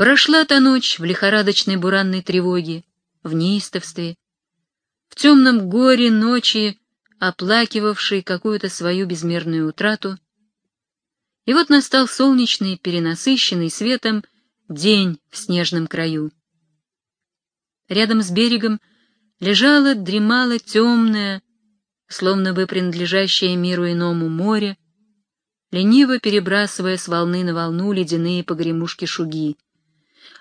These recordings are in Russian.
Прошла та ночь в лихорадочной буранной тревоге, в неистовстве, в темном горе ночи, оплакивавшей какую-то свою безмерную утрату. И вот настал солнечный, перенасыщенный светом день в снежном краю. Рядом с берегом лежало, дремало темное, словно бы принадлежащее миру иному море, лениво перебрасывая с волны на волну ледяные погремушки шуги.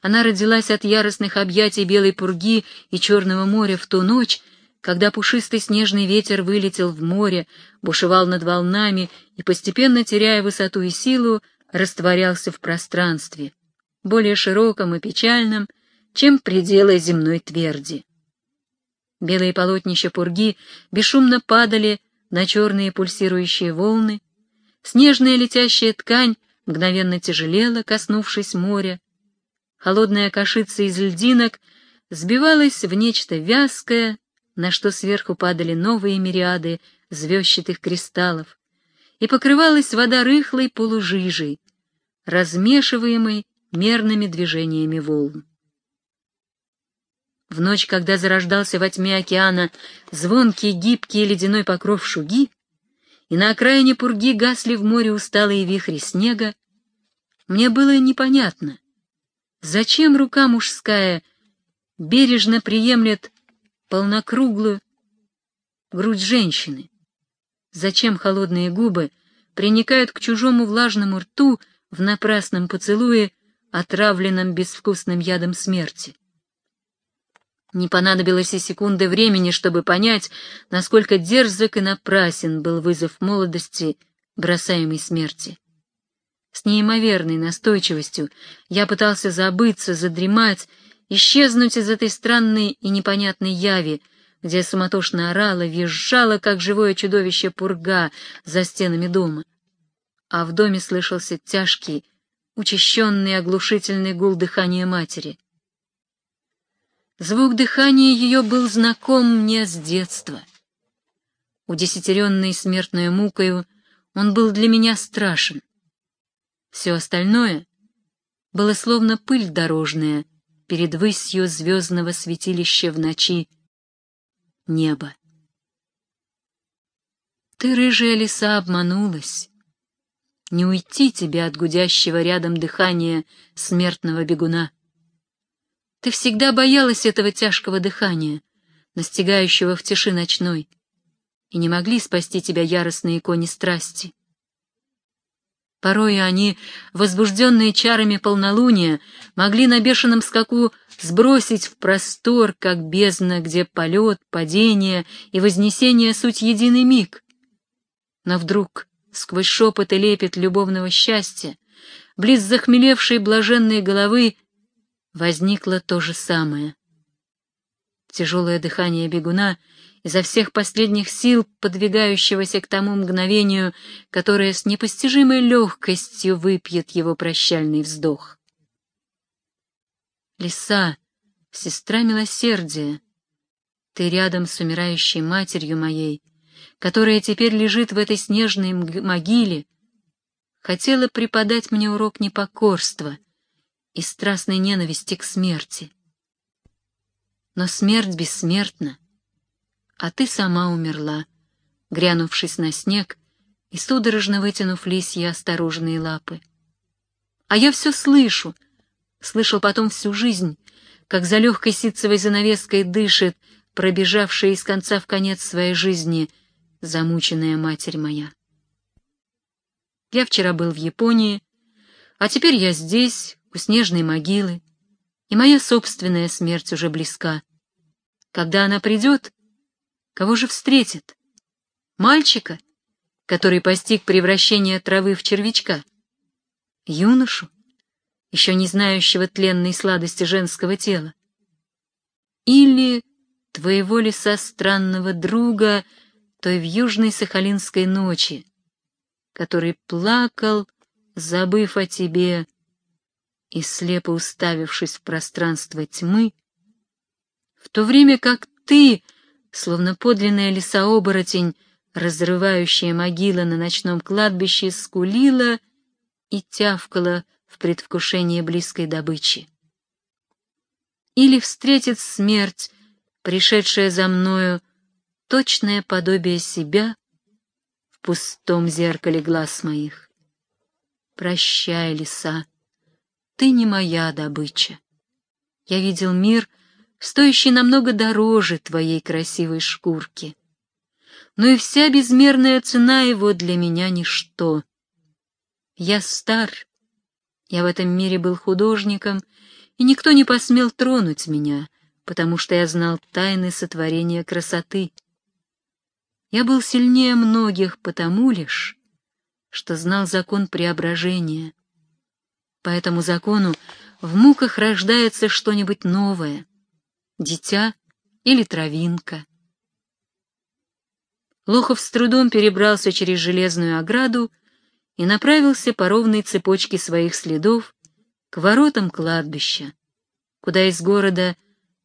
Она родилась от яростных объятий белой пурги и черного моря в ту ночь, когда пушистый снежный ветер вылетел в море, бушевал над волнами и, постепенно теряя высоту и силу, растворялся в пространстве, более широком и печальном, чем пределы земной тверди. Белые полотнища пурги бесшумно падали на черные пульсирующие волны, снежная летящая ткань мгновенно тяжелела, коснувшись моря, холодная кашица из льдинок сбивалась в нечто вязкое, на что сверху падали новые мириады звездчатых кристаллов, и покрывалась вода рыхлой полужижей, размешиваемой мерными движениями волн. В ночь, когда зарождался во тьме океана звонкий гибкий ледяной покров шуги, и на окраине пурги гасли в море усталые вихри снега, мне было непонятно, зачем рука мужская бережно приемлет полнокруглую грудь женщины, зачем холодные губы приникают к чужому влажному рту в напрасном поцелуе, отравленном безвкусным ядом смерти. Не понадобилось и секунды времени, чтобы понять, насколько дерзок и напрасен был вызов молодости, бросаемой смерти. С неимоверной настойчивостью я пытался забыться, задремать, исчезнуть из этой странной и непонятной яви, где суматошно орала, визжала, как живое чудовище пурга за стенами дома. А в доме слышался тяжкий, учащенный оглушительный гул дыхания матери — Звук дыхания ее был знаком мне с детства. Удесятеренный смертной мукою, он был для меня страшен. Все остальное было словно пыль дорожная перед высью звездного святилища в ночи неба. Ты, рыжая лиса, обманулась. Не уйти тебе от гудящего рядом дыхания смертного бегуна. Ты всегда боялась этого тяжкого дыхания, настигающего в тиши ночной, и не могли спасти тебя яростные кони страсти. Порой они, возбужденные чарами полнолуния, могли на бешеном скаку сбросить в простор, как бездна, где полет, падение и вознесение — суть единый миг. Но вдруг, сквозь шепот и лепет любовного счастья, близ захмелевшей блаженной головы возникло то же самое. Тяжелое дыхание бегуна изо всех последних сил, подвигающегося к тому мгновению, которое с непостижимой легкостью выпьет его прощальный вздох. Лиса, сестра милосердия, ты рядом с умирающей матерью моей, которая теперь лежит в этой снежной могиле, хотела преподать мне урок непокорства — и страстной ненависти к смерти. Но смерть бессмертна, а ты сама умерла, грянувшись на снег и судорожно вытянув лисьи осторожные лапы. А я все слышу, слышал потом всю жизнь, как за легкой ситцевой занавеской дышит пробежавшая из конца в конец своей жизни замученная матерь моя. Я вчера был в Японии, а теперь я здесь, у снежной могилы, и моя собственная смерть уже близка. Когда она придет, кого же встретит? Мальчика, который постиг превращение травы в червячка? Юношу, еще не знающего тленной сладости женского тела? Или твоего леса странного друга той в южной сахалинской ночи, который плакал, забыв о тебе, и слепо уставившись в пространство тьмы, в то время как ты, словно подлинная лиса-оборотень, разрывающая могилы на ночном кладбище, скулила и тявкала в предвкушении близкой добычи. Или встретит смерть, пришедшая за мною, точное подобие себя в пустом зеркале глаз моих. Прощай, лиса, ты не моя добыча. Я видел мир, стоящий намного дороже твоей красивой шкурки. Но и вся безмерная цена его для меня ничто. Я стар, я в этом мире был художником, и никто не посмел тронуть меня, потому что я знал тайны сотворения красоты. Я был сильнее многих потому лишь, что знал закон преображения. По этому закону в муках рождается что-нибудь новое — дитя или травинка. Лохов с трудом перебрался через железную ограду и направился по ровной цепочке своих следов к воротам кладбища, куда из города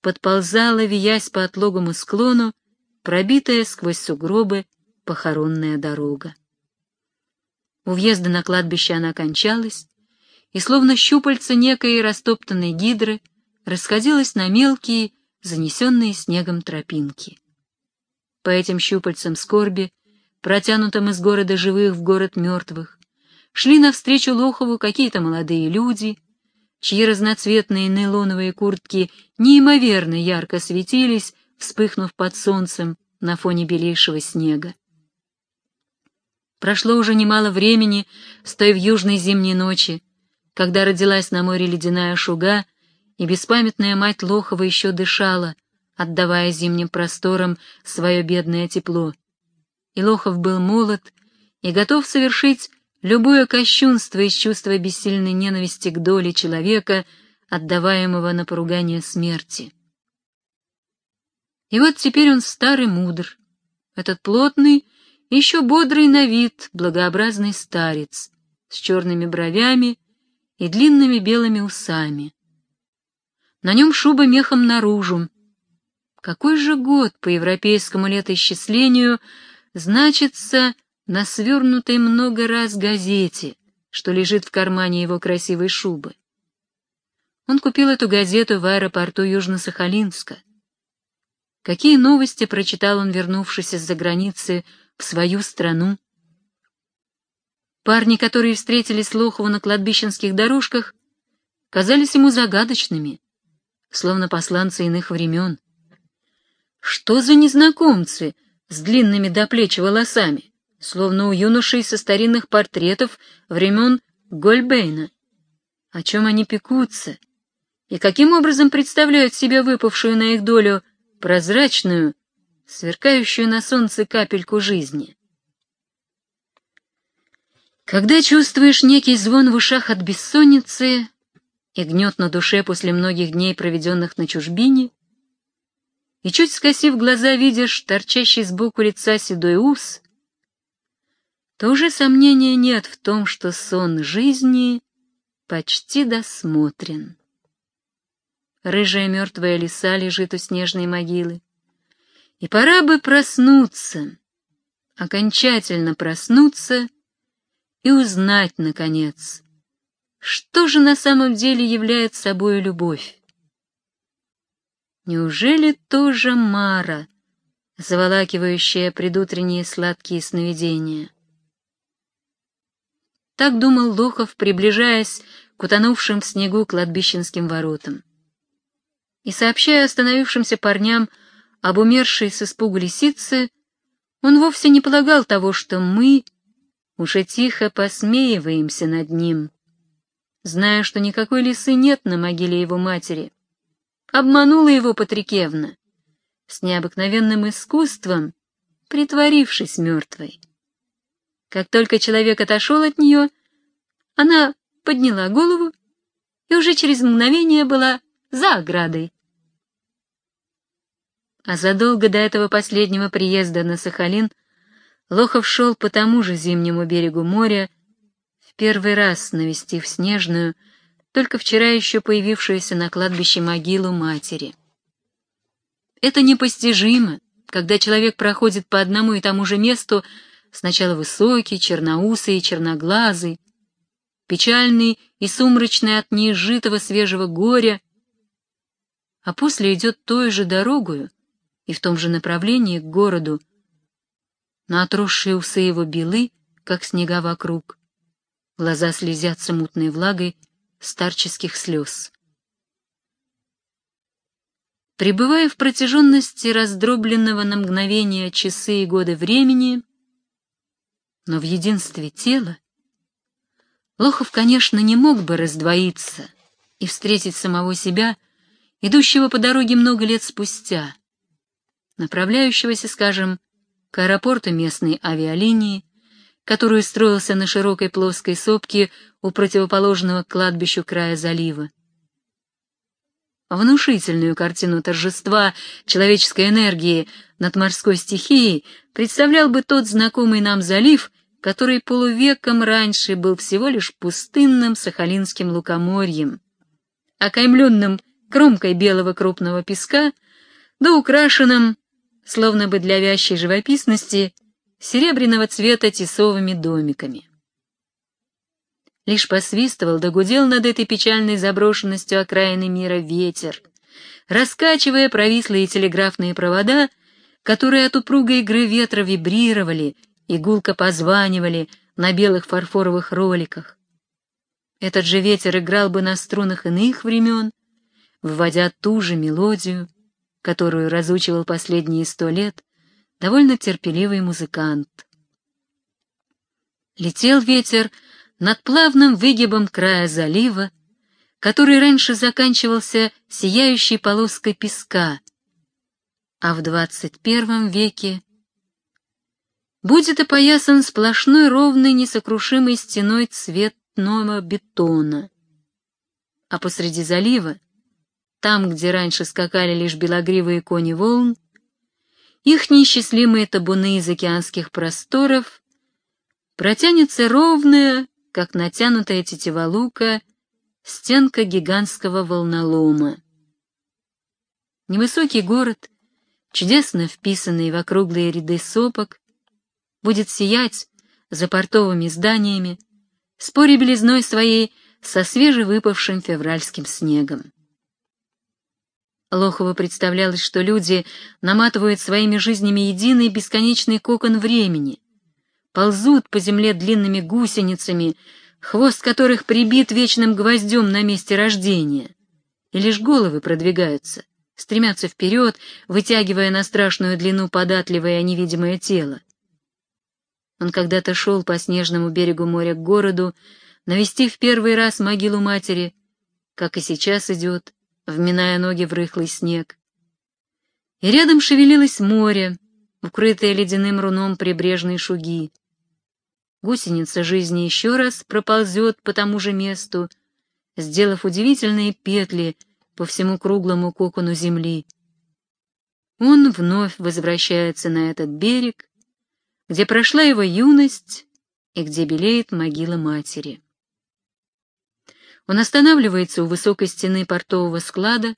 подползала, виясь по отлогому склону, пробитая сквозь сугробы похоронная дорога. У въезда на кладбище она кончалась, и словно щупальца некой растоптанной гидры расходилась на мелкие, занесенные снегом тропинки. По этим щупальцам скорби, протянутым из города живых в город мертвых, шли навстречу Лохову какие-то молодые люди, чьи разноцветные нейлоновые куртки неимоверно ярко светились, вспыхнув под солнцем на фоне белейшего снега. Прошло уже немало времени с той в южной зимней ночи, когда родилась на море ледяная шуга, и беспамятная мать Лохова еще дышала, отдавая зимним просторам свое бедное тепло. И Лохов был молод и готов совершить любое кощунство из чувства бессильной ненависти к доле человека, отдаваемого на поругание смерти. И вот теперь он старый мудр, этот плотный, еще бодрый на вид, благообразный старец, с черными бровями и длинными белыми усами. На нем шуба мехом наружу. Какой же год по европейскому летоисчислению значится на свернутой много раз газете, что лежит в кармане его красивой шубы? Он купил эту газету в аэропорту Южно-Сахалинска. Какие новости прочитал он, вернувшись из-за границы в свою страну? Парни, которые встретились Лохову на кладбищенских дорожках, казались ему загадочными, словно посланцы иных времен. Что за незнакомцы с длинными до плеч волосами, словно у юношей со старинных портретов времен Гольбейна? О чем они пекутся? И каким образом представляют себе выпавшую на их долю прозрачную, сверкающую на солнце капельку жизни. Когда чувствуешь некий звон в ушах от бессонницы и гнет на душе после многих дней, проведенных на чужбине, и чуть скосив глаза видишь торчащий сбоку лица седой ус, то уже сомнения нет в том, что сон жизни почти досмотрен. Рыжая мертвая лиса лежит у снежной могилы. И пора бы проснуться, окончательно проснуться и узнать, наконец, что же на самом деле является собой любовь. Неужели тоже Мара, заволакивающая предутренние сладкие сновидения? Так думал Лохов, приближаясь к утонувшим в снегу кладбищенским воротам и, сообщая остановившимся парням об умершей с испугу лисице, он вовсе не полагал того, что мы уже тихо посмеиваемся над ним, зная, что никакой лисы нет на могиле его матери. Обманула его Патрикевна, с необыкновенным искусством, притворившись мертвой. Как только человек отошел от нее, она подняла голову и уже через мгновение была за оградой. А задолго до этого последнего приезда на Сахалин Лохов шел по тому же зимнему берегу моря, первый раз навестив снежную, только вчера еще появившуюся на кладбище могилу матери. Это непостижимо, когда человек проходит по одному и тому же месту, сначала высокий, черноусый и черноглазый, печальный и сумрачный от неизжитого свежего горя, а после идет той же дорогою и в том же направлении к городу. На отросшие усы его белы, как снега вокруг. Глаза слезятся мутной влагой старческих слез. Пребывая в протяженности раздробленного на мгновение часы и годы времени, но в единстве тела, Лохов, конечно, не мог бы раздвоиться и встретить самого себя, идущего по дороге много лет спустя, направляющегося, скажем, к аэропорту местной авиалинии, который строился на широкой плоской сопке у противоположного кладбищу края залива. Внушительную картину торжества человеческой энергии над морской стихией представлял бы тот знакомый нам залив, который полувеком раньше был всего лишь пустынным сахалинским лукоморьем, окаймленным кромкой белого крупного песка, да украшенным, словно бы для вящей живописности, серебряного цвета тесовыми домиками. Лишь посвистывал да гудел над этой печальной заброшенностью окраины мира ветер, раскачивая провислые телеграфные провода, которые от упругой игры ветра вибрировали и гулко позванивали на белых фарфоровых роликах. Этот же ветер играл бы на струнах иных времен, выводя ту же мелодию, которую разучивал последние сто лет довольно терпеливый музыкант. Летел ветер над плавным выгибом края залива, который раньше заканчивался сияющей полоской песка, а в двадцать первом веке будет опоясан сплошной ровной несокрушимой стеной цветного бетона. А посреди залива, там, где раньше скакали лишь белогривые кони волн, их неисчислимые табуны из океанских просторов, протянется ровная, как натянутая тетива лука, стенка гигантского волнолома. Невысокий город, чудесно вписанный в округлые ряды сопок, будет сиять за портовыми зданиями, споря белизной своей со свежевыпавшим февральским снегом. Лохову представлялось, что люди наматывают своими жизнями единый бесконечный кокон времени, ползут по земле длинными гусеницами, хвост которых прибит вечным гвоздем на месте рождения, и лишь головы продвигаются, стремятся вперед, вытягивая на страшную длину податливое невидимое тело. Он когда-то шел по снежному берегу моря к городу, навестив первый раз могилу матери, как и сейчас идет, вминая ноги в рыхлый снег. И рядом шевелилось море, укрытое ледяным руном прибрежной шуги. Гусеница жизни еще раз проползет по тому же месту, сделав удивительные петли по всему круглому кокону земли. Он вновь возвращается на этот берег, где прошла его юность и где белеет могила матери. Он останавливается у высокой стены портового склада,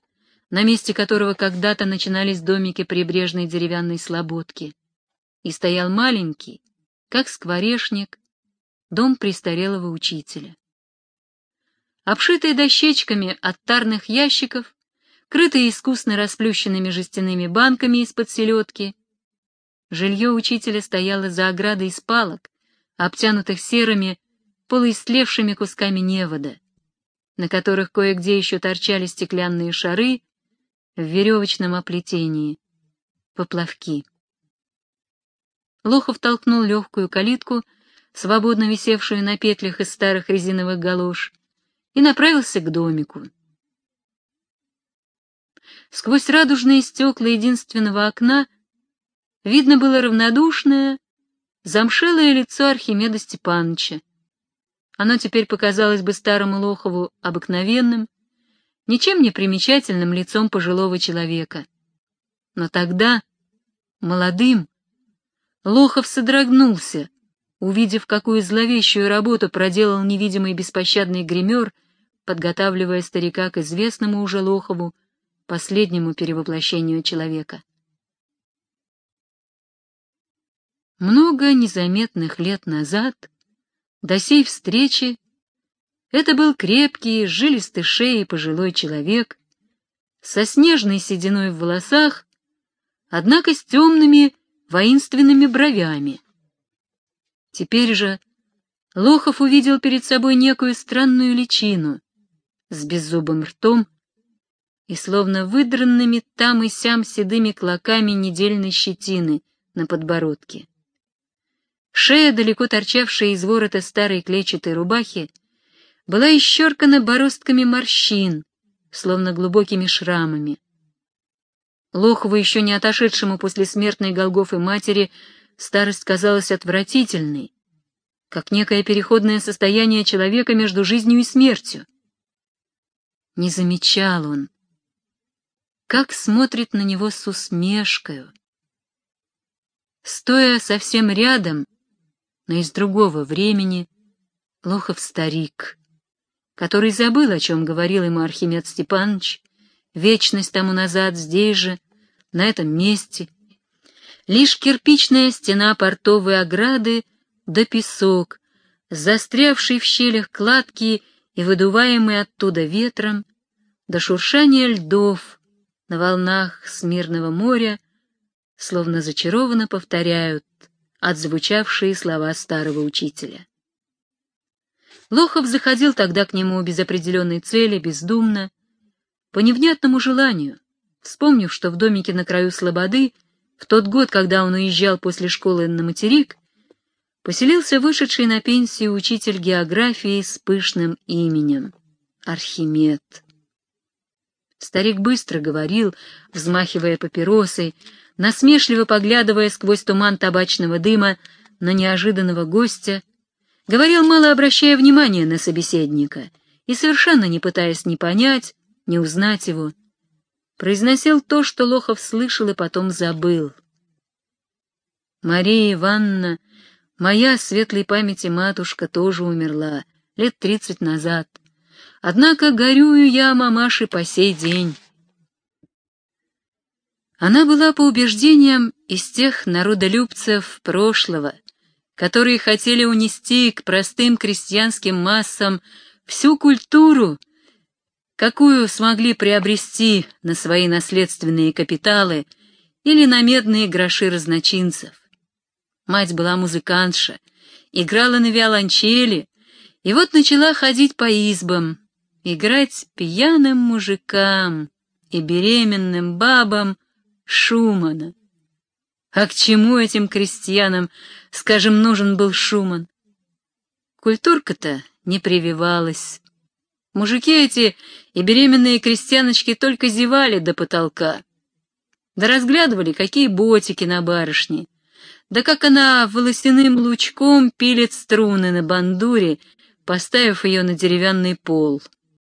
на месте которого когда-то начинались домики прибрежной деревянной слободки, и стоял маленький, как скворечник, дом престарелого учителя. Обшитые дощечками от тарных ящиков, крытые искусно расплющенными жестяными банками из-под селедки, Жилье учителя стояло за оградой из палок, обтянутых серыми, полуистлевшими кусками невода, на которых кое-где еще торчали стеклянные шары в веревочном оплетении, поплавки. Лохов толкнул легкую калитку, свободно висевшую на петлях из старых резиновых галош, и направился к домику. Сквозь радужные стекла единственного окна видно было равнодушное, замшелое лицо Архимеда Степановича. Оно теперь показалось бы старому Лохову обыкновенным, ничем не примечательным лицом пожилого человека. Но тогда, молодым, Лохов содрогнулся, увидев, какую зловещую работу проделал невидимый беспощадный гример, подготавливая старика к известному уже Лохову последнему перевоплощению человека. Много незаметных лет назад до сей встречи Это был крепкий, жилистый шеей пожилой человек, со снежной сединой в волосах, однако с темными воинственными бровями. Теперь же Лохов увидел перед собой некую странную личину с беззубым ртом и словно выдранными там и сям седыми клоками недельной щетины на подбородке. Шея, далеко торчавшая из ворота старой клетчатой рубахи, была исчеркана бороздками морщин, словно глубокими шрамами. Лохову, еще не отошедшему после смертной Голгофы матери, старость казалась отвратительной, как некое переходное состояние человека между жизнью и смертью. Не замечал он, как смотрит на него с усмешкою. Стоя совсем рядом, но из другого времени, Лохов старик, который забыл, о чем говорил ему Архимед Степанович, вечность тому назад здесь же, на этом месте. Лишь кирпичная стена портовой ограды да песок, застрявший в щелях кладки и выдуваемый оттуда ветром, до шуршания льдов на волнах Смирного моря, словно зачарованно повторяют отзвучавшие слова старого учителя. Лохов заходил тогда к нему без определенной цели, бездумно, по невнятному желанию, вспомнив, что в домике на краю Слободы, в тот год, когда он уезжал после школы на материк, поселился вышедший на пенсию учитель географии с пышным именем — Архимед. Старик быстро говорил, взмахивая папиросой, насмешливо поглядывая сквозь туман табачного дыма на неожиданного гостя, говорил, мало обращая внимания на собеседника и совершенно не пытаясь ни понять, ни узнать его, произносил то, что Лохов слышал и потом забыл. Мария Ивановна, моя светлой памяти матушка, тоже умерла лет тридцать назад. Однако горюю я мамаши по сей день. Она была по убеждениям из тех народолюбцев прошлого, которые хотели унести к простым крестьянским массам всю культуру, какую смогли приобрести на свои наследственные капиталы или на медные гроши разночинцев. Мать была музыкантша, играла на виолончели, и вот начала ходить по избам, играть пьяным мужикам и беременным бабам Шумана. А к чему этим крестьянам, скажем, нужен был Шуман? Культурка-то не прививалась. Мужики эти и беременные крестьяночки только зевали до потолка. Да разглядывали, какие ботики на барышне. Да как она волосяным лучком пилит струны на бандуре, поставив ее на деревянный пол —